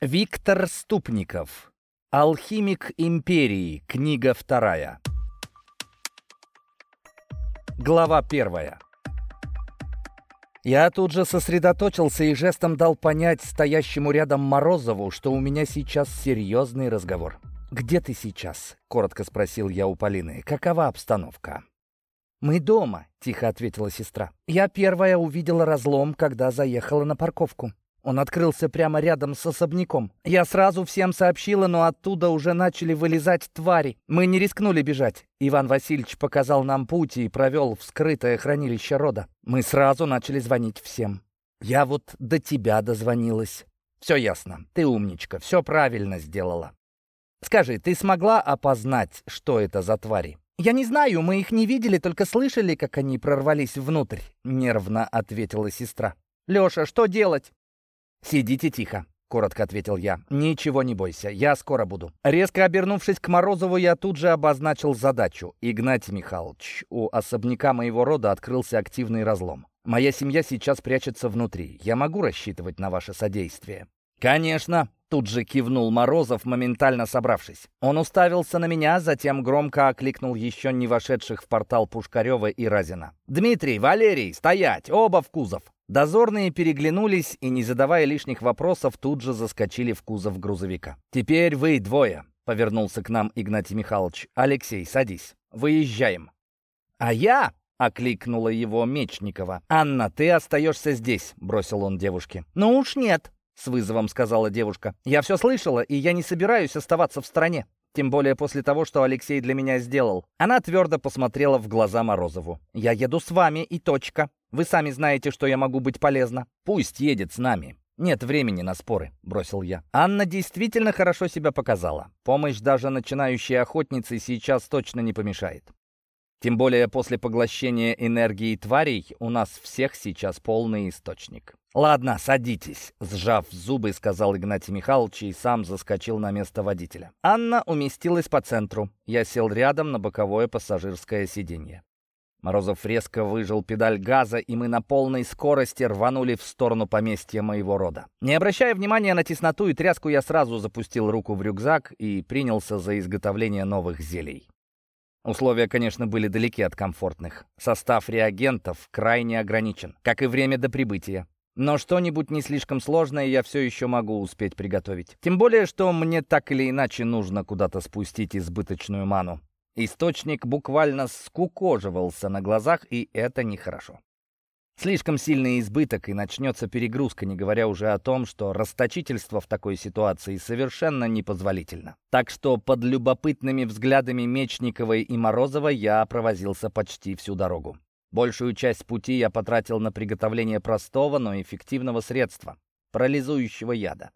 Виктор Ступников. Алхимик империи. Книга вторая. Глава первая. Я тут же сосредоточился и жестом дал понять стоящему рядом Морозову, что у меня сейчас серьезный разговор. «Где ты сейчас?» — коротко спросил я у Полины. «Какова обстановка?» «Мы дома», — тихо ответила сестра. «Я первая увидела разлом, когда заехала на парковку. Он открылся прямо рядом с особняком. Я сразу всем сообщила, но оттуда уже начали вылезать твари. Мы не рискнули бежать. Иван Васильевич показал нам путь и провел в скрытое хранилище рода. Мы сразу начали звонить всем. Я вот до тебя дозвонилась. Все ясно. Ты умничка. Все правильно сделала. Скажи, ты смогла опознать, что это за твари? «Я не знаю, мы их не видели, только слышали, как они прорвались внутрь», — нервно ответила сестра. «Леша, что делать?» «Сидите тихо», — коротко ответил я. «Ничего не бойся, я скоро буду». Резко обернувшись к Морозову, я тут же обозначил задачу. «Игнатий Михайлович, у особняка моего рода открылся активный разлом. Моя семья сейчас прячется внутри. Я могу рассчитывать на ваше содействие?» «Конечно», — тут же кивнул Морозов, моментально собравшись. Он уставился на меня, затем громко окликнул еще не вошедших в портал Пушкарева и Разина. «Дмитрий, Валерий, стоять! Оба в кузов!» Дозорные переглянулись и, не задавая лишних вопросов, тут же заскочили в кузов грузовика. «Теперь вы двое», — повернулся к нам Игнатий Михайлович. «Алексей, садись. Выезжаем». «А я?» — окликнула его Мечникова. «Анна, ты остаешься здесь», — бросил он девушке. «Ну уж нет», — с вызовом сказала девушка. «Я все слышала, и я не собираюсь оставаться в стороне. Тем более после того, что Алексей для меня сделал». Она твердо посмотрела в глаза Морозову. «Я еду с вами, и точка. Вы сами знаете, что я могу быть полезна. Пусть едет с нами. Нет времени на споры», — бросил я. Анна действительно хорошо себя показала. Помощь даже начинающей охотнице сейчас точно не помешает. Тем более после поглощения энергии тварей у нас всех сейчас полный источник. «Ладно, садитесь», — сжав зубы, сказал Игнатий Михайлович и сам заскочил на место водителя. Анна уместилась по центру. Я сел рядом на боковое пассажирское сиденье. Морозов резко выжил педаль газа, и мы на полной скорости рванули в сторону поместья моего рода. Не обращая внимания на тесноту и тряску, я сразу запустил руку в рюкзак и принялся за изготовление новых зелий. Условия, конечно, были далеки от комфортных. Состав реагентов крайне ограничен, как и время до прибытия. Но что-нибудь не слишком сложное я все еще могу успеть приготовить. Тем более, что мне так или иначе нужно куда-то спустить избыточную ману. Источник буквально скукоживался на глазах, и это нехорошо. Слишком сильный избыток, и начнется перегрузка, не говоря уже о том, что расточительство в такой ситуации совершенно непозволительно. Так что под любопытными взглядами Мечниковой и Морозова я провозился почти всю дорогу. Большую часть пути я потратил на приготовление простого, но эффективного средства — парализующего яда.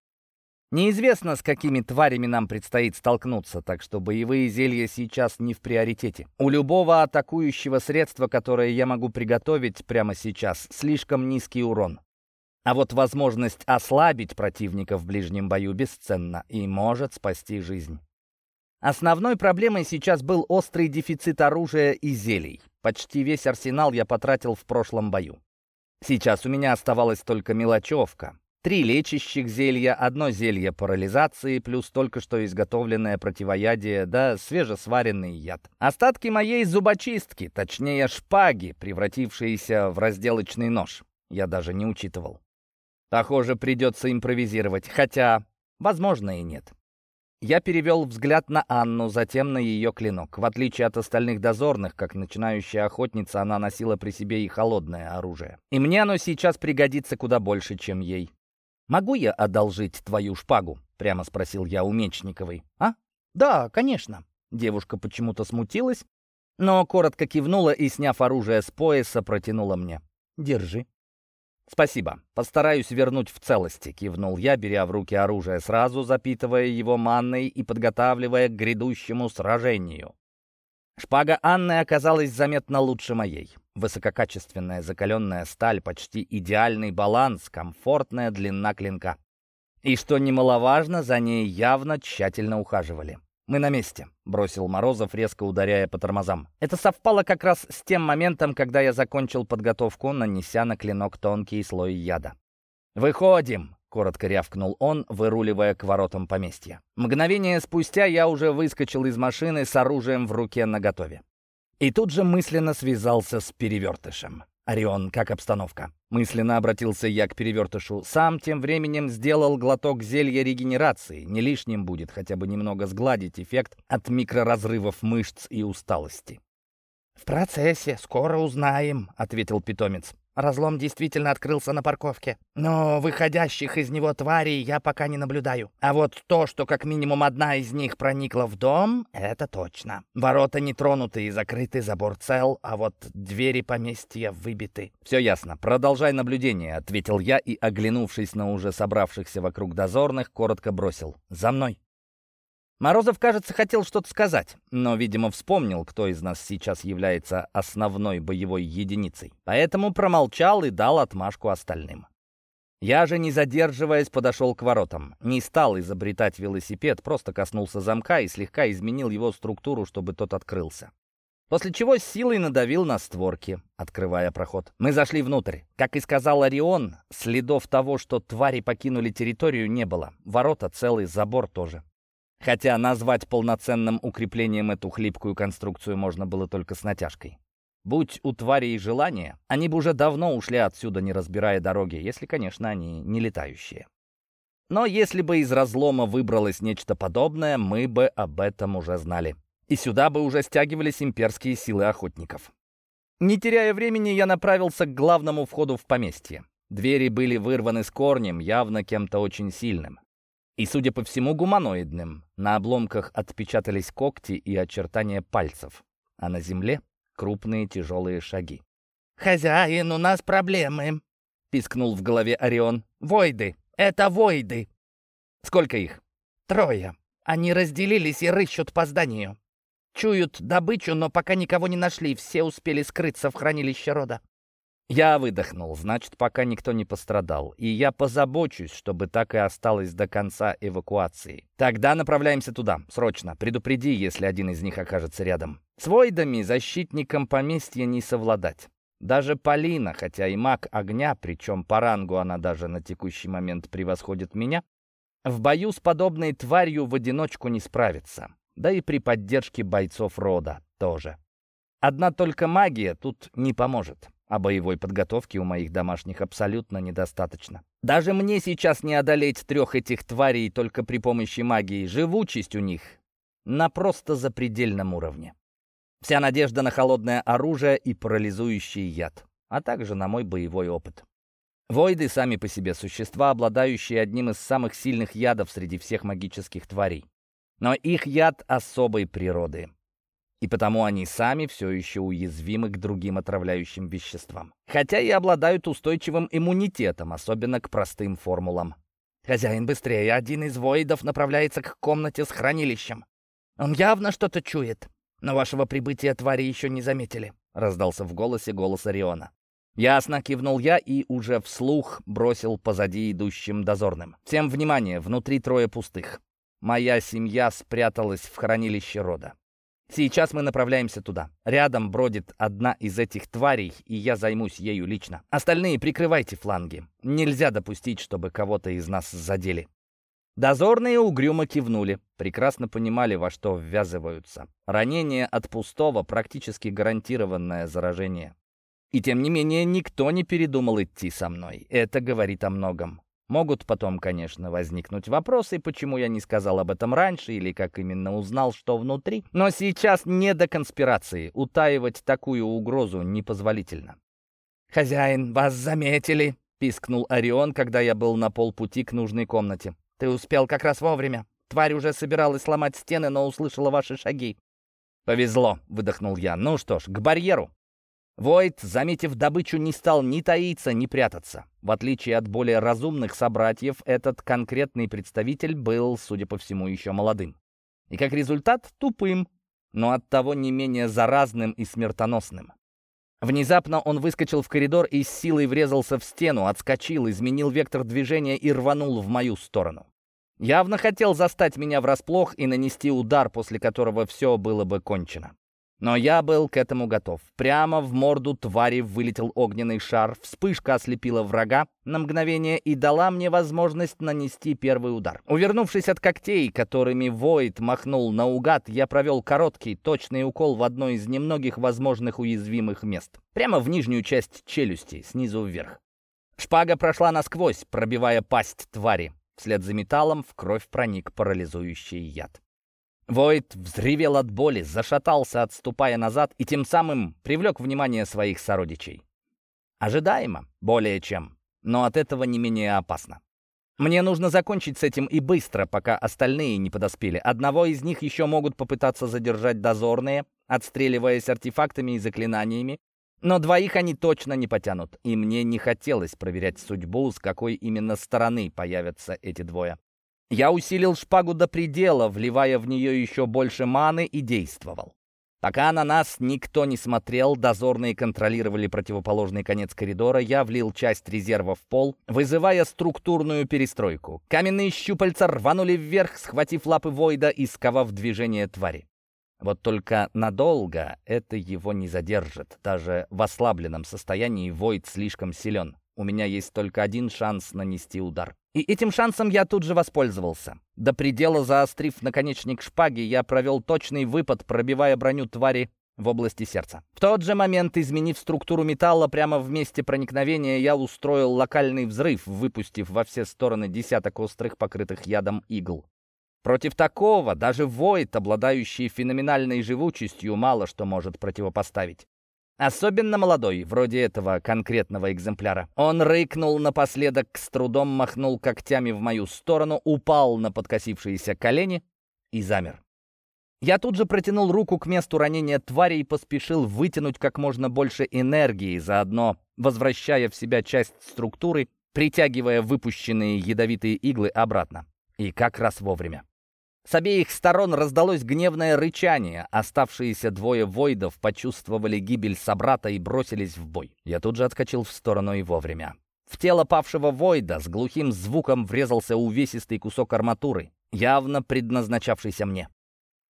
Неизвестно, с какими тварями нам предстоит столкнуться, так что боевые зелья сейчас не в приоритете. У любого атакующего средства, которое я могу приготовить прямо сейчас, слишком низкий урон. А вот возможность ослабить противника в ближнем бою бесценна и может спасти жизнь. Основной проблемой сейчас был острый дефицит оружия и зелий. Почти весь арсенал я потратил в прошлом бою. Сейчас у меня оставалась только мелочевка, Три лечащих зелья, одно зелье парализации, плюс только что изготовленное противоядие, да свежесваренный яд. Остатки моей зубочистки, точнее шпаги, превратившиеся в разделочный нож, я даже не учитывал. Похоже, придется импровизировать, хотя, возможно, и нет. Я перевел взгляд на Анну, затем на ее клинок. В отличие от остальных дозорных, как начинающая охотница, она носила при себе и холодное оружие. И мне оно сейчас пригодится куда больше, чем ей. «Могу я одолжить твою шпагу?» — прямо спросил я у Мечниковой. «А? Да, конечно». Девушка почему-то смутилась, но коротко кивнула и, сняв оружие с пояса, протянула мне. «Держи». «Спасибо. Постараюсь вернуть в целости», — кивнул я, беря в руки оружие, сразу запитывая его манной и подготавливая к грядущему сражению. Шпага Анны оказалась заметно лучше моей. Высококачественная закаленная сталь, почти идеальный баланс, комфортная длина клинка. И что немаловажно, за ней явно тщательно ухаживали. «Мы на месте», — бросил Морозов, резко ударяя по тормозам. Это совпало как раз с тем моментом, когда я закончил подготовку, нанеся на клинок тонкий слой яда. «Выходим!» Коротко рявкнул он, выруливая к воротам поместья. Мгновение спустя я уже выскочил из машины с оружием в руке наготове. И тут же мысленно связался с перевертышем. «Орион, как обстановка?» Мысленно обратился я к перевертышу. Сам тем временем сделал глоток зелья регенерации. Не лишним будет хотя бы немного сгладить эффект от микроразрывов мышц и усталости. «В процессе, скоро узнаем», — ответил питомец. Разлом действительно открылся на парковке. Но выходящих из него тварей я пока не наблюдаю. А вот то, что как минимум одна из них проникла в дом, это точно. Ворота не тронуты и закрыты, забор цел, а вот двери поместья выбиты. «Все ясно. Продолжай наблюдение», — ответил я и, оглянувшись на уже собравшихся вокруг дозорных, коротко бросил. «За мной». Морозов, кажется, хотел что-то сказать, но, видимо, вспомнил, кто из нас сейчас является основной боевой единицей. Поэтому промолчал и дал отмашку остальным. Я же, не задерживаясь, подошел к воротам. Не стал изобретать велосипед, просто коснулся замка и слегка изменил его структуру, чтобы тот открылся. После чего силой надавил на створки, открывая проход. Мы зашли внутрь. Как и сказал Орион, следов того, что твари покинули территорию, не было. Ворота целый, забор тоже. Хотя назвать полноценным укреплением эту хлипкую конструкцию можно было только с натяжкой. Будь у тварей желание, они бы уже давно ушли отсюда, не разбирая дороги, если, конечно, они не летающие. Но если бы из разлома выбралось нечто подобное, мы бы об этом уже знали. И сюда бы уже стягивались имперские силы охотников. Не теряя времени, я направился к главному входу в поместье. Двери были вырваны с корнем, явно кем-то очень сильным. И, судя по всему, гуманоидным. На обломках отпечатались когти и очертания пальцев, а на земле крупные тяжелые шаги. «Хозяин, у нас проблемы», — пискнул в голове Орион. «Войды! Это войды!» «Сколько их?» «Трое. Они разделились и рыщут по зданию. Чуют добычу, но пока никого не нашли, все успели скрыться в хранилище рода. Я выдохнул, значит, пока никто не пострадал. И я позабочусь, чтобы так и осталось до конца эвакуации. Тогда направляемся туда, срочно. Предупреди, если один из них окажется рядом. С Войдами защитникам поместья не совладать. Даже Полина, хотя и маг огня, причем по рангу она даже на текущий момент превосходит меня, в бою с подобной тварью в одиночку не справится. Да и при поддержке бойцов рода тоже. Одна только магия тут не поможет а боевой подготовки у моих домашних абсолютно недостаточно. Даже мне сейчас не одолеть трех этих тварей только при помощи магии. Живучесть у них на просто запредельном уровне. Вся надежда на холодное оружие и парализующий яд, а также на мой боевой опыт. Войды сами по себе существа, обладающие одним из самых сильных ядов среди всех магических тварей. Но их яд особой природы и потому они сами все еще уязвимы к другим отравляющим веществам. Хотя и обладают устойчивым иммунитетом, особенно к простым формулам. «Хозяин, быстрее! Один из воидов направляется к комнате с хранилищем. Он явно что-то чует, но вашего прибытия твари еще не заметили», — раздался в голосе голос Ориона. Ясно, кивнул я и уже вслух бросил позади идущим дозорным. Всем внимание, внутри трое пустых. Моя семья спряталась в хранилище рода. Сейчас мы направляемся туда. Рядом бродит одна из этих тварей, и я займусь ею лично. Остальные прикрывайте фланги. Нельзя допустить, чтобы кого-то из нас задели. Дозорные угрюмо кивнули, прекрасно понимали, во что ввязываются. Ранение от пустого — практически гарантированное заражение. И тем не менее, никто не передумал идти со мной. Это говорит о многом. Могут потом, конечно, возникнуть вопросы, почему я не сказал об этом раньше или как именно узнал, что внутри. Но сейчас не до конспирации. Утаивать такую угрозу непозволительно. «Хозяин, вас заметили!» — пискнул Орион, когда я был на полпути к нужной комнате. «Ты успел как раз вовремя. Тварь уже собиралась сломать стены, но услышала ваши шаги». «Повезло», — выдохнул я. «Ну что ж, к барьеру». Войт, заметив добычу, не стал ни таиться, ни прятаться. В отличие от более разумных собратьев, этот конкретный представитель был, судя по всему, еще молодым. И как результат — тупым, но оттого не менее заразным и смертоносным. Внезапно он выскочил в коридор и с силой врезался в стену, отскочил, изменил вектор движения и рванул в мою сторону. Явно хотел застать меня врасплох и нанести удар, после которого все было бы кончено. Но я был к этому готов. Прямо в морду твари вылетел огненный шар, вспышка ослепила врага на мгновение и дала мне возможность нанести первый удар. Увернувшись от когтей, которыми Войд махнул наугад, я провел короткий, точный укол в одно из немногих возможных уязвимых мест. Прямо в нижнюю часть челюсти, снизу вверх. Шпага прошла насквозь, пробивая пасть твари. Вслед за металлом в кровь проник парализующий яд. Войд взревел от боли, зашатался, отступая назад, и тем самым привлек внимание своих сородичей. Ожидаемо, более чем, но от этого не менее опасно. Мне нужно закончить с этим и быстро, пока остальные не подоспели. Одного из них еще могут попытаться задержать дозорные, отстреливаясь артефактами и заклинаниями, но двоих они точно не потянут, и мне не хотелось проверять судьбу, с какой именно стороны появятся эти двое. Я усилил шпагу до предела, вливая в нее еще больше маны и действовал. Пока на нас никто не смотрел, дозорные контролировали противоположный конец коридора, я влил часть резерва в пол, вызывая структурную перестройку. Каменные щупальца рванули вверх, схватив лапы Войда и сковав движение твари. Вот только надолго это его не задержит. Даже в ослабленном состоянии Войд слишком силен. У меня есть только один шанс нанести удар. И этим шансом я тут же воспользовался. До предела заострив наконечник шпаги, я провел точный выпад, пробивая броню твари в области сердца. В тот же момент, изменив структуру металла прямо в месте проникновения, я устроил локальный взрыв, выпустив во все стороны десяток острых, покрытых ядом игл. Против такого даже Войт, обладающий феноменальной живучестью, мало что может противопоставить. Особенно молодой, вроде этого конкретного экземпляра. Он рыкнул напоследок, с трудом махнул когтями в мою сторону, упал на подкосившиеся колени и замер. Я тут же протянул руку к месту ранения твари и поспешил вытянуть как можно больше энергии, заодно возвращая в себя часть структуры, притягивая выпущенные ядовитые иглы обратно. И как раз вовремя. С обеих сторон раздалось гневное рычание. Оставшиеся двое войдов почувствовали гибель собрата и бросились в бой. Я тут же отскочил в сторону и вовремя. В тело павшего войда с глухим звуком врезался увесистый кусок арматуры, явно предназначавшийся мне.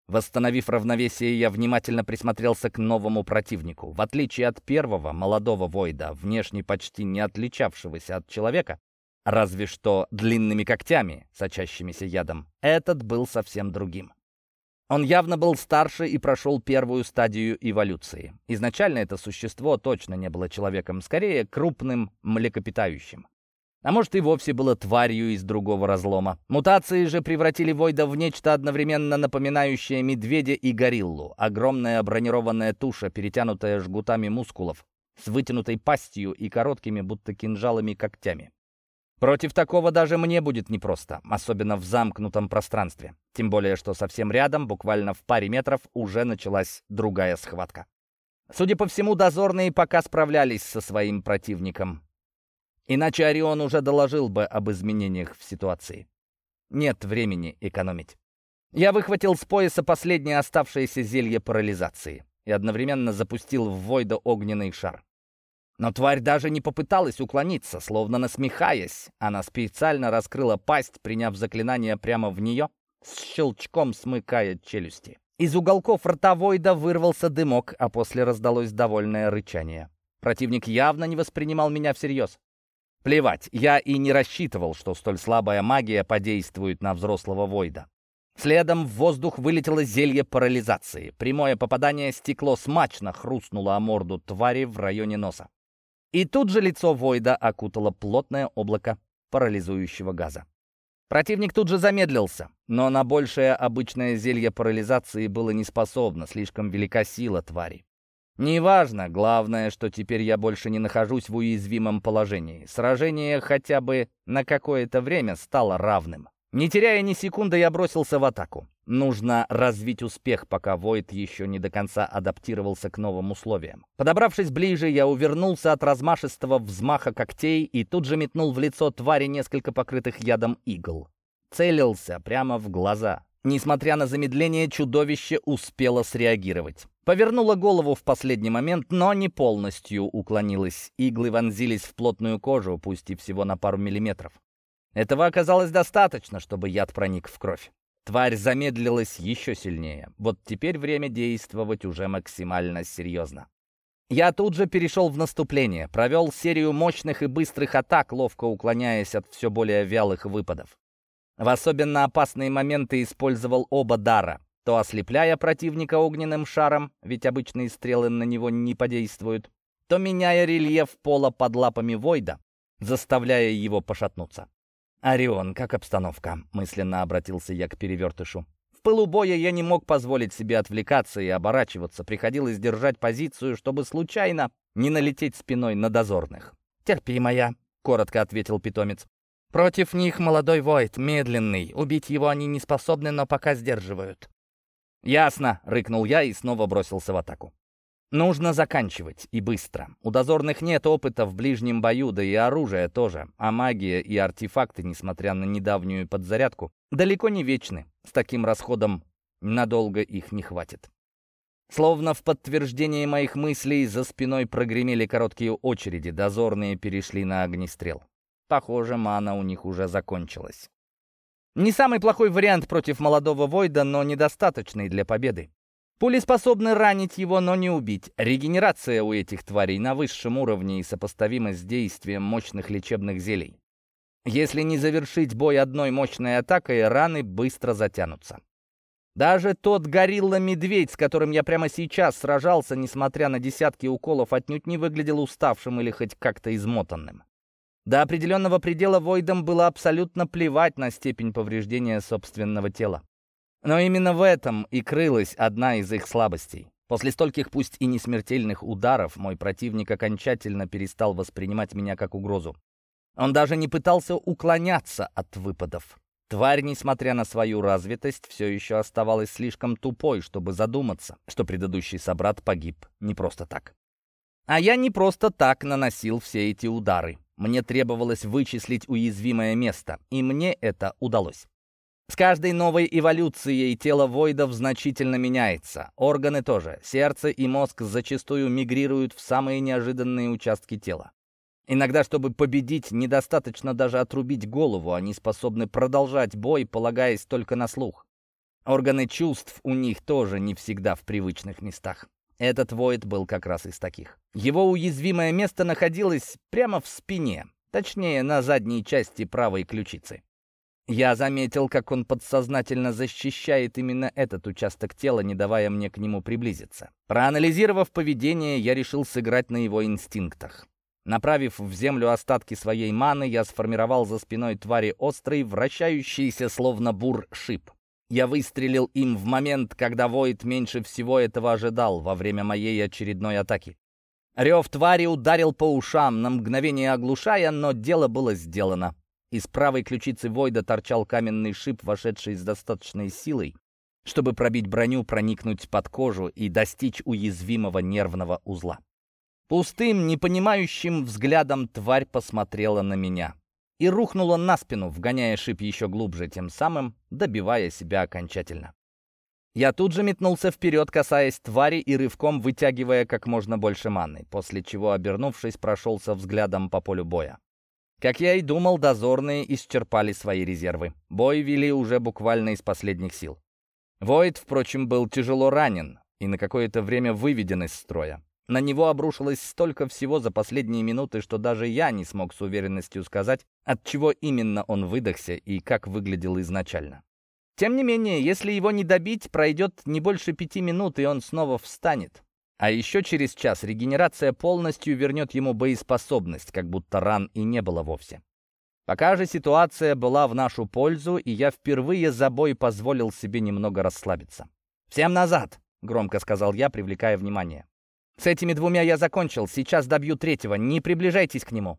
Восстановив равновесие, я внимательно присмотрелся к новому противнику. В отличие от первого, молодого войда, внешне почти не отличавшегося от человека, разве что длинными когтями, сочащимися ядом. Этот был совсем другим. Он явно был старше и прошел первую стадию эволюции. Изначально это существо точно не было человеком, скорее крупным млекопитающим. А может и вовсе было тварью из другого разлома. Мутации же превратили Войда в нечто одновременно напоминающее медведя и гориллу. Огромная бронированная туша, перетянутая жгутами мускулов, с вытянутой пастью и короткими, будто кинжалами, когтями. Против такого даже мне будет непросто, особенно в замкнутом пространстве. Тем более, что совсем рядом, буквально в паре метров, уже началась другая схватка. Судя по всему, дозорные пока справлялись со своим противником. Иначе Орион уже доложил бы об изменениях в ситуации. Нет времени экономить. Я выхватил с пояса последнее оставшееся зелье парализации и одновременно запустил в Войда огненный шар. Но тварь даже не попыталась уклониться, словно насмехаясь. Она специально раскрыла пасть, приняв заклинание прямо в нее, с щелчком смыкая челюсти. Из уголков ротовойда вырвался дымок, а после раздалось довольное рычание. Противник явно не воспринимал меня всерьез. Плевать, я и не рассчитывал, что столь слабая магия подействует на взрослого войда. Следом в воздух вылетело зелье парализации. Прямое попадание стекло смачно хрустнуло о морду твари в районе носа. И тут же лицо Войда окутало плотное облако парализующего газа. Противник тут же замедлился, но на большее обычное зелье парализации было не способно, слишком велика сила твари. Неважно, главное, что теперь я больше не нахожусь в уязвимом положении. Сражение хотя бы на какое-то время стало равным. Не теряя ни секунды, я бросился в атаку. Нужно развить успех, пока Войд еще не до конца адаптировался к новым условиям. Подобравшись ближе, я увернулся от размашистого взмаха когтей и тут же метнул в лицо твари несколько покрытых ядом игл. Целился прямо в глаза. Несмотря на замедление, чудовище успело среагировать. Повернула голову в последний момент, но не полностью уклонилась. Иглы вонзились в плотную кожу, пусть и всего на пару миллиметров. Этого оказалось достаточно, чтобы яд проник в кровь. Тварь замедлилась еще сильнее. Вот теперь время действовать уже максимально серьезно. Я тут же перешел в наступление, провел серию мощных и быстрых атак, ловко уклоняясь от все более вялых выпадов. В особенно опасные моменты использовал оба дара, то ослепляя противника огненным шаром, ведь обычные стрелы на него не подействуют, то меняя рельеф пола под лапами Войда, заставляя его пошатнуться. «Орион, как обстановка?» — мысленно обратился я к перевертышу. В пылу я не мог позволить себе отвлекаться и оборачиваться, приходилось держать позицию, чтобы случайно не налететь спиной на дозорных. «Терпи, моя», — коротко ответил питомец. «Против них молодой Войд, медленный. Убить его они не способны, но пока сдерживают». «Ясно», — рыкнул я и снова бросился в атаку. Нужно заканчивать, и быстро. У дозорных нет опыта в ближнем бою, да и оружия тоже. А магия и артефакты, несмотря на недавнюю подзарядку, далеко не вечны. С таким расходом надолго их не хватит. Словно в подтверждение моих мыслей за спиной прогремели короткие очереди, дозорные перешли на огнестрел. Похоже, мана у них уже закончилась. Не самый плохой вариант против молодого Войда, но недостаточный для победы. Пули способны ранить его, но не убить. Регенерация у этих тварей на высшем уровне и сопоставима с действием мощных лечебных зелий. Если не завершить бой одной мощной атакой, раны быстро затянутся. Даже тот горилла-медведь, с которым я прямо сейчас сражался, несмотря на десятки уколов, отнюдь не выглядел уставшим или хоть как-то измотанным. До определенного предела Войдам было абсолютно плевать на степень повреждения собственного тела. Но именно в этом и крылась одна из их слабостей. После стольких, пусть и не смертельных ударов, мой противник окончательно перестал воспринимать меня как угрозу. Он даже не пытался уклоняться от выпадов. Тварь, несмотря на свою развитость, все еще оставалась слишком тупой, чтобы задуматься, что предыдущий собрат погиб не просто так. А я не просто так наносил все эти удары. Мне требовалось вычислить уязвимое место, и мне это удалось. С каждой новой эволюцией тело Войдов значительно меняется. Органы тоже. Сердце и мозг зачастую мигрируют в самые неожиданные участки тела. Иногда, чтобы победить, недостаточно даже отрубить голову, они способны продолжать бой, полагаясь только на слух. Органы чувств у них тоже не всегда в привычных местах. Этот Войд был как раз из таких. Его уязвимое место находилось прямо в спине, точнее, на задней части правой ключицы. Я заметил, как он подсознательно защищает именно этот участок тела, не давая мне к нему приблизиться. Проанализировав поведение, я решил сыграть на его инстинктах. Направив в землю остатки своей маны, я сформировал за спиной твари острый, вращающийся словно бур шип. Я выстрелил им в момент, когда Войд меньше всего этого ожидал во время моей очередной атаки. Рев твари ударил по ушам, на мгновение оглушая, но дело было сделано. Из правой ключицы Войда торчал каменный шип, вошедший с достаточной силой, чтобы пробить броню, проникнуть под кожу и достичь уязвимого нервного узла. Пустым, непонимающим взглядом тварь посмотрела на меня и рухнула на спину, вгоняя шип еще глубже, тем самым добивая себя окончательно. Я тут же метнулся вперед, касаясь твари и рывком вытягивая как можно больше маны, после чего, обернувшись, прошелся взглядом по полю боя. Как я и думал, дозорные исчерпали свои резервы. Бой вели уже буквально из последних сил. Войд, впрочем, был тяжело ранен и на какое-то время выведен из строя. На него обрушилось столько всего за последние минуты, что даже я не смог с уверенностью сказать, от чего именно он выдохся и как выглядел изначально. Тем не менее, если его не добить, пройдет не больше пяти минут, и он снова встанет. А еще через час регенерация полностью вернет ему боеспособность, как будто ран и не было вовсе. Пока же ситуация была в нашу пользу, и я впервые за бой позволил себе немного расслабиться. «Всем назад!» — громко сказал я, привлекая внимание. «С этими двумя я закончил, сейчас добью третьего, не приближайтесь к нему».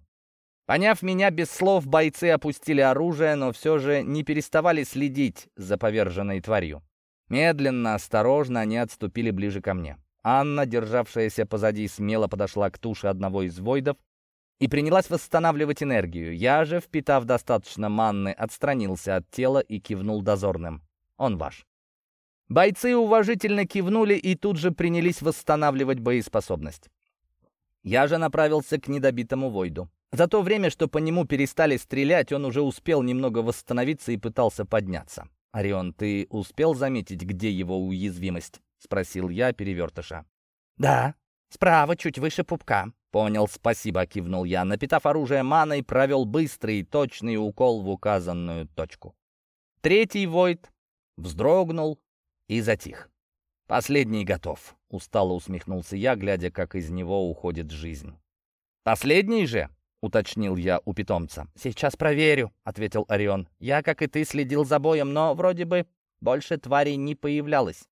Поняв меня без слов, бойцы опустили оружие, но все же не переставали следить за поверженной тварью. Медленно, осторожно они отступили ближе ко мне. Анна, державшаяся позади, смело подошла к туше одного из войдов и принялась восстанавливать энергию. Я же, впитав достаточно манны, отстранился от тела и кивнул дозорным. «Он ваш». Бойцы уважительно кивнули и тут же принялись восстанавливать боеспособность. Я же направился к недобитому Войду. За то время, что по нему перестали стрелять, он уже успел немного восстановиться и пытался подняться. «Орион, ты успел заметить, где его уязвимость?» — спросил я перевертыша. «Да, справа, чуть выше пупка». «Понял, спасибо», — кивнул я. Напитав оружие маной, провел быстрый и точный укол в указанную точку. Третий войд вздрогнул и затих. «Последний готов», — устало усмехнулся я, глядя, как из него уходит жизнь. «Последний же?» — уточнил я у питомца. «Сейчас проверю», — ответил Орион. «Я, как и ты, следил за боем, но вроде бы больше тварей не появлялось».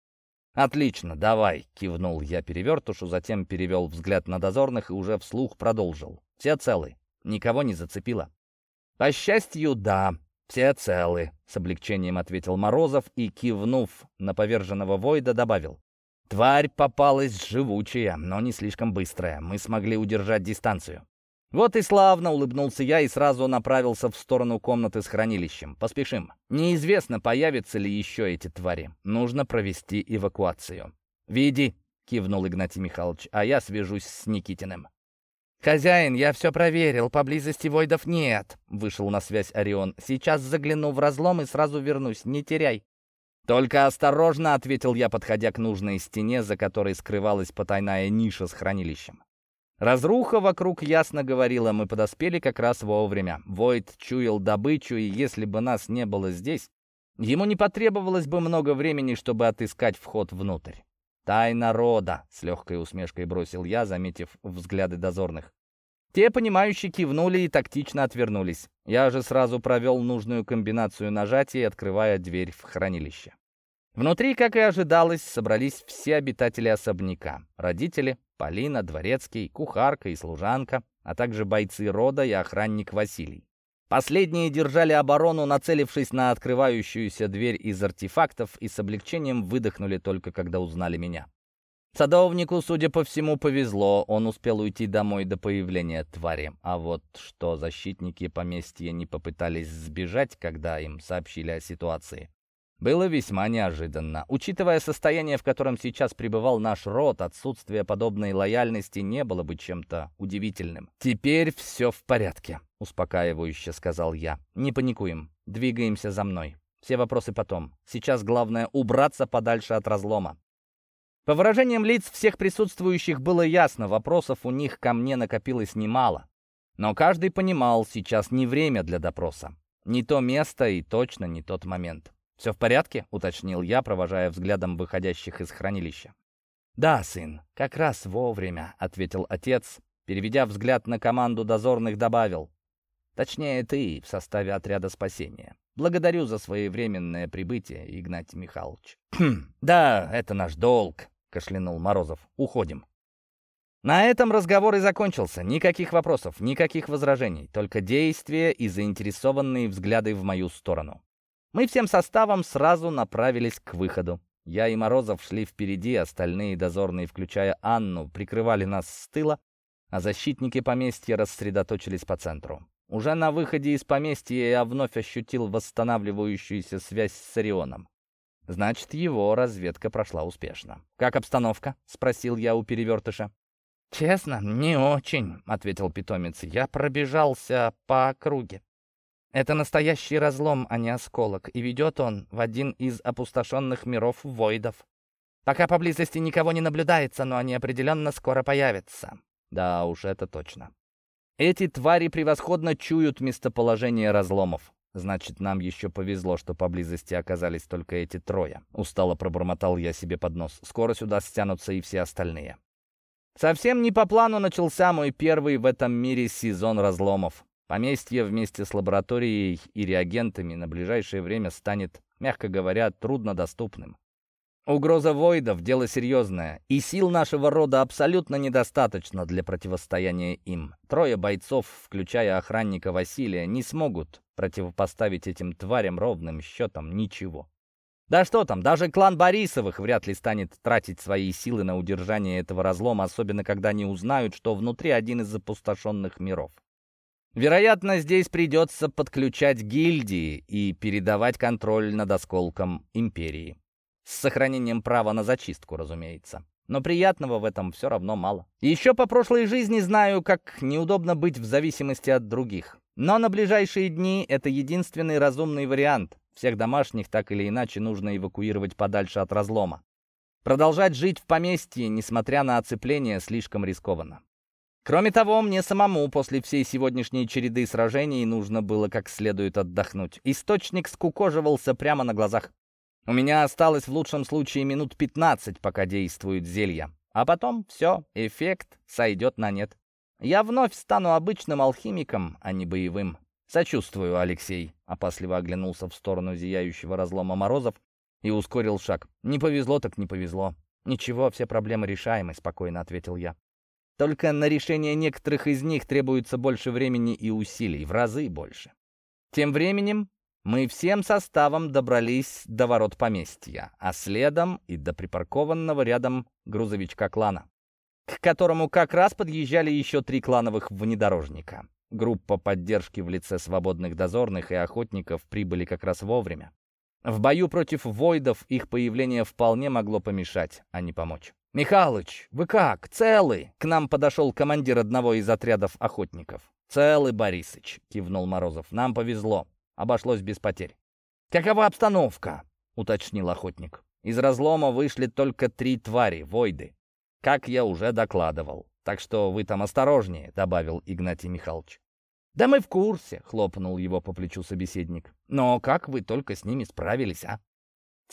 «Отлично, давай», — кивнул я перевертушу, затем перевел взгляд на дозорных и уже вслух продолжил. «Все целы? Никого не зацепило?» «По счастью, да, все целы», — с облегчением ответил Морозов и, кивнув на поверженного Войда, добавил. «Тварь попалась живучая, но не слишком быстрая. Мы смогли удержать дистанцию». Вот и славно улыбнулся я и сразу направился в сторону комнаты с хранилищем. Поспешим. Неизвестно, появятся ли еще эти твари. Нужно провести эвакуацию. «Веди», — кивнул Игнатий Михайлович, «а я свяжусь с Никитиным». «Хозяин, я все проверил, поблизости войдов нет», — вышел на связь Орион. «Сейчас загляну в разлом и сразу вернусь, не теряй». «Только осторожно», — ответил я, подходя к нужной стене, за которой скрывалась потайная ниша с хранилищем. Разруха вокруг ясно говорила, мы подоспели как раз вовремя. Войд чуял добычу, и если бы нас не было здесь, ему не потребовалось бы много времени, чтобы отыскать вход внутрь. «Тайна рода», — с легкой усмешкой бросил я, заметив взгляды дозорных. Те, понимающие, кивнули и тактично отвернулись. Я же сразу провел нужную комбинацию нажатий, открывая дверь в хранилище. Внутри, как и ожидалось, собрались все обитатели особняка. Родители, Полина, Дворецкий, кухарка и служанка, а также бойцы рода и охранник Василий. Последние держали оборону, нацелившись на открывающуюся дверь из артефактов и с облегчением выдохнули только когда узнали меня. Садовнику, судя по всему, повезло, он успел уйти домой до появления твари. А вот что защитники поместья не попытались сбежать, когда им сообщили о ситуации, было весьма неожиданно. Учитывая состояние, в котором сейчас пребывал наш род, отсутствие подобной лояльности не было бы чем-то удивительным. «Теперь все в порядке», — успокаивающе сказал я. «Не паникуем. Двигаемся за мной. Все вопросы потом. Сейчас главное убраться подальше от разлома». По выражениям лиц всех присутствующих было ясно, вопросов у них ко мне накопилось немало. Но каждый понимал, сейчас не время для допроса. Не то место и точно не тот момент. «Все в порядке?» — уточнил я, провожая взглядом выходящих из хранилища. «Да, сын, как раз вовремя», — ответил отец, переведя взгляд на команду дозорных, добавил. «Точнее, ты в составе отряда спасения. Благодарю за своевременное прибытие, Игнатий Михайлович». «Хм, да, это наш долг», — кашлянул Морозов. «Уходим». На этом разговор и закончился. Никаких вопросов, никаких возражений, только действия и заинтересованные взгляды в мою сторону. Мы всем составом сразу направились к выходу. Я и Морозов шли впереди, остальные дозорные, включая Анну, прикрывали нас с тыла, а защитники поместья рассредоточились по центру. Уже на выходе из поместья я вновь ощутил восстанавливающуюся связь с Орионом. Значит, его разведка прошла успешно. «Как обстановка?» — спросил я у перевертыша. «Честно, не очень», — ответил питомец. «Я пробежался по округе. Это настоящий разлом, а не осколок, и ведет он в один из опустошенных миров Войдов. Пока поблизости никого не наблюдается, но они определенно скоро появятся. Да уж, это точно. Эти твари превосходно чуют местоположение разломов. Значит, нам еще повезло, что поблизости оказались только эти трое. Устало пробормотал я себе под нос. Скоро сюда стянутся и все остальные. Совсем не по плану начался мой первый в этом мире сезон разломов. Поместье вместе с лабораторией и реагентами на ближайшее время станет, мягко говоря, труднодоступным. Угроза Войдов — дело серьезное, и сил нашего рода абсолютно недостаточно для противостояния им. Трое бойцов, включая охранника Василия, не смогут противопоставить этим тварям ровным счетом ничего. Да что там, даже клан Борисовых вряд ли станет тратить свои силы на удержание этого разлома, особенно когда они узнают, что внутри один из запустошенных миров. Вероятно, здесь придется подключать гильдии и передавать контроль над осколком империи. С сохранением права на зачистку, разумеется. Но приятного в этом все равно мало. Еще по прошлой жизни знаю, как неудобно быть в зависимости от других. Но на ближайшие дни это единственный разумный вариант. Всех домашних так или иначе нужно эвакуировать подальше от разлома. Продолжать жить в поместье, несмотря на оцепление, слишком рискованно. Кроме того, мне самому после всей сегодняшней череды сражений нужно было как следует отдохнуть. Источник скукоживался прямо на глазах. У меня осталось в лучшем случае минут 15, пока действует зелье. А потом все, эффект сойдет на нет. Я вновь стану обычным алхимиком, а не боевым. «Сочувствую, Алексей», — опасливо оглянулся в сторону зияющего разлома Морозов и ускорил шаг. «Не повезло так не повезло». «Ничего, все проблемы решаемы», — спокойно ответил я. Только на решение некоторых из них требуется больше времени и усилий, в разы больше. Тем временем мы всем составом добрались до ворот поместья, а следом и до припаркованного рядом грузовичка клана, к которому как раз подъезжали еще три клановых внедорожника. Группа поддержки в лице свободных дозорных и охотников прибыли как раз вовремя. В бою против войдов их появление вполне могло помешать, а не помочь. «Михалыч, вы как? Целы?» К нам подошел командир одного из отрядов охотников. «Целый, Борисыч», — кивнул Морозов. «Нам повезло. Обошлось без потерь». «Какова обстановка?» — уточнил охотник. «Из разлома вышли только три твари, войды. Как я уже докладывал. Так что вы там осторожнее», — добавил Игнатий Михайлович. «Да мы в курсе», — хлопнул его по плечу собеседник. «Но как вы только с ними справились, а?»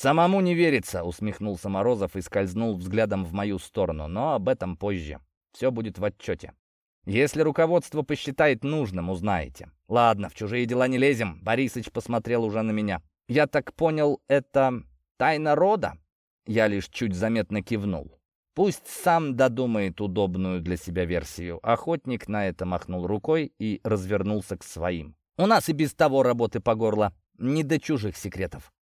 «Самому не верится», — усмехнулся Морозов и скользнул взглядом в мою сторону, но об этом позже. Все будет в отчете. Если руководство посчитает нужным, узнаете. Ладно, в чужие дела не лезем. Борисыч посмотрел уже на меня. Я так понял, это тайна рода? Я лишь чуть заметно кивнул. Пусть сам додумает удобную для себя версию. Охотник на это махнул рукой и развернулся к своим. У нас и без того работы по горло. Не до чужих секретов.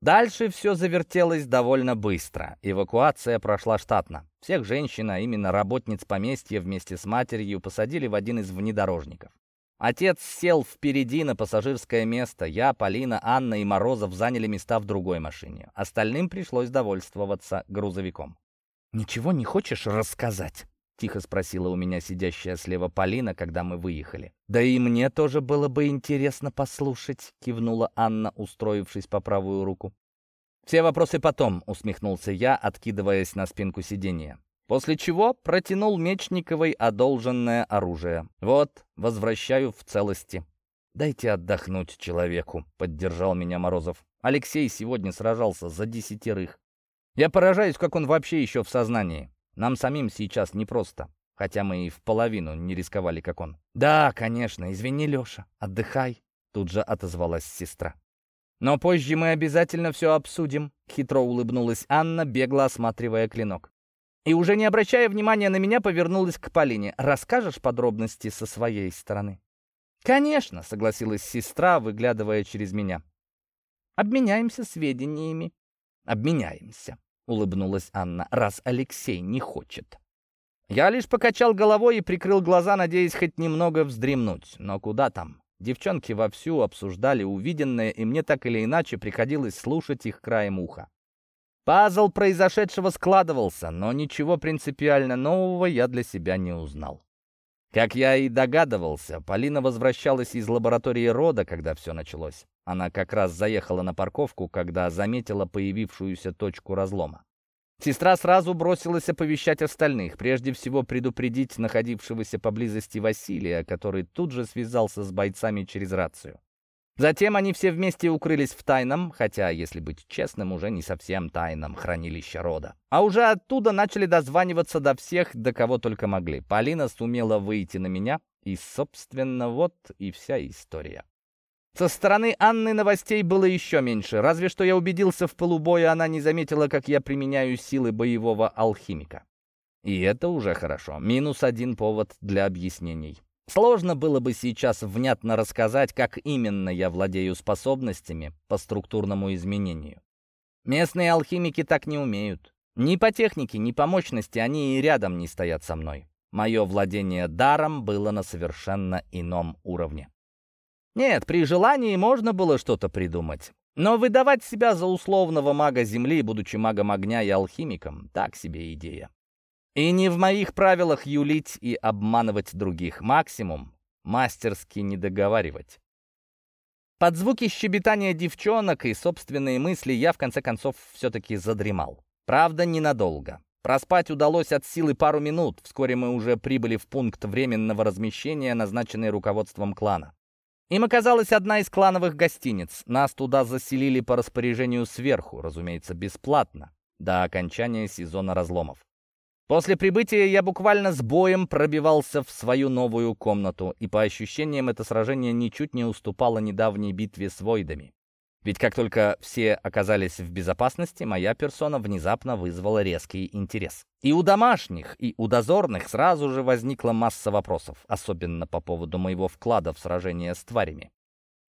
Дальше все завертелось довольно быстро. Эвакуация прошла штатно. Всех женщин, а именно работниц поместья вместе с матерью, посадили в один из внедорожников. Отец сел впереди на пассажирское место. Я, Полина, Анна и Морозов заняли места в другой машине. Остальным пришлось довольствоваться грузовиком. «Ничего не хочешь рассказать?» — тихо спросила у меня сидящая слева Полина, когда мы выехали. «Да и мне тоже было бы интересно послушать», — кивнула Анна, устроившись по правую руку. «Все вопросы потом», — усмехнулся я, откидываясь на спинку сиденья. После чего протянул Мечниковой одолженное оружие. «Вот, возвращаю в целости». «Дайте отдохнуть человеку», — поддержал меня Морозов. «Алексей сегодня сражался за десятерых. Я поражаюсь, как он вообще еще в сознании. Нам самим сейчас непросто, хотя мы и в половину не рисковали, как он. «Да, конечно, извини, Леша, отдыхай», — тут же отозвалась сестра. «Но позже мы обязательно все обсудим», — хитро улыбнулась Анна, бегло осматривая клинок. И уже не обращая внимания на меня, повернулась к Полине. «Расскажешь подробности со своей стороны?» «Конечно», — согласилась сестра, выглядывая через меня. «Обменяемся сведениями». «Обменяемся», улыбнулась Анна, раз Алексей не хочет. Я лишь покачал головой и прикрыл глаза, надеясь хоть немного вздремнуть. Но куда там? Девчонки вовсю обсуждали увиденное, и мне так или иначе приходилось слушать их краем уха. Пазл произошедшего складывался, но ничего принципиально нового я для себя не узнал. Как я и догадывался, Полина возвращалась из лаборатории рода, когда все началось. Она как раз заехала на парковку, когда заметила появившуюся точку разлома. Сестра сразу бросилась оповещать остальных, прежде всего предупредить находившегося поблизости Василия, который тут же связался с бойцами через рацию. Затем они все вместе укрылись в тайном, хотя, если быть честным, уже не совсем тайном хранилище рода. А уже оттуда начали дозваниваться до всех, до кого только могли. Полина сумела выйти на меня, и, собственно, вот и вся история. Со стороны Анны новостей было еще меньше, разве что я убедился в полубое, она не заметила, как я применяю силы боевого алхимика. И это уже хорошо. Минус один повод для объяснений. Сложно было бы сейчас внятно рассказать, как именно я владею способностями по структурному изменению. Местные алхимики так не умеют. Ни по технике, ни по мощности они и рядом не стоят со мной. Мое владение даром было на совершенно ином уровне. Нет, при желании можно было что-то придумать. Но выдавать себя за условного мага Земли, будучи магом огня и алхимиком, так себе идея. И не в моих правилах юлить и обманывать других. Максимум — мастерски не договаривать. Под звуки щебетания девчонок и собственные мысли я, в конце концов, все-таки задремал. Правда, ненадолго. Проспать удалось от силы пару минут. Вскоре мы уже прибыли в пункт временного размещения, назначенный руководством клана. Им оказалась одна из клановых гостиниц. Нас туда заселили по распоряжению сверху, разумеется, бесплатно, до окончания сезона разломов. После прибытия я буквально с боем пробивался в свою новую комнату, и по ощущениям это сражение ничуть не уступало недавней битве с Войдами. Ведь как только все оказались в безопасности, моя персона внезапно вызвала резкий интерес. И у домашних, и у дозорных сразу же возникла масса вопросов, особенно по поводу моего вклада в сражение с тварями.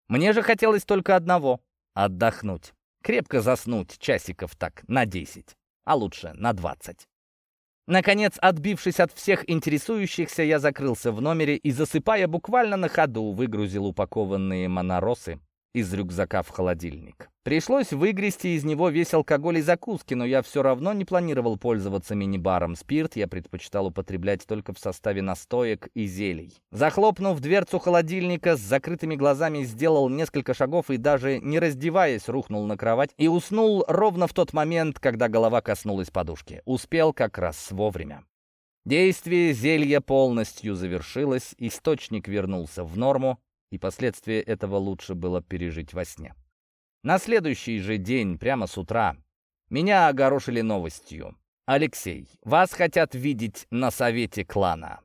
Мне же хотелось только одного — отдохнуть. Крепко заснуть часиков так на 10, а лучше на 20. Наконец, отбившись от всех интересующихся, я закрылся в номере и, засыпая буквально на ходу, выгрузил упакованные моноросы из рюкзака в холодильник. Пришлось выгрести из него весь алкоголь и закуски, но я все равно не планировал пользоваться мини-баром. Спирт я предпочитал употреблять только в составе настоек и зелий. Захлопнув дверцу холодильника, с закрытыми глазами сделал несколько шагов и даже не раздеваясь рухнул на кровать и уснул ровно в тот момент, когда голова коснулась подушки. Успел как раз вовремя. Действие зелья полностью завершилось, источник вернулся в норму, и последствия этого лучше было пережить во сне. На следующий же день, прямо с утра, меня огорошили новостью. «Алексей, вас хотят видеть на совете клана».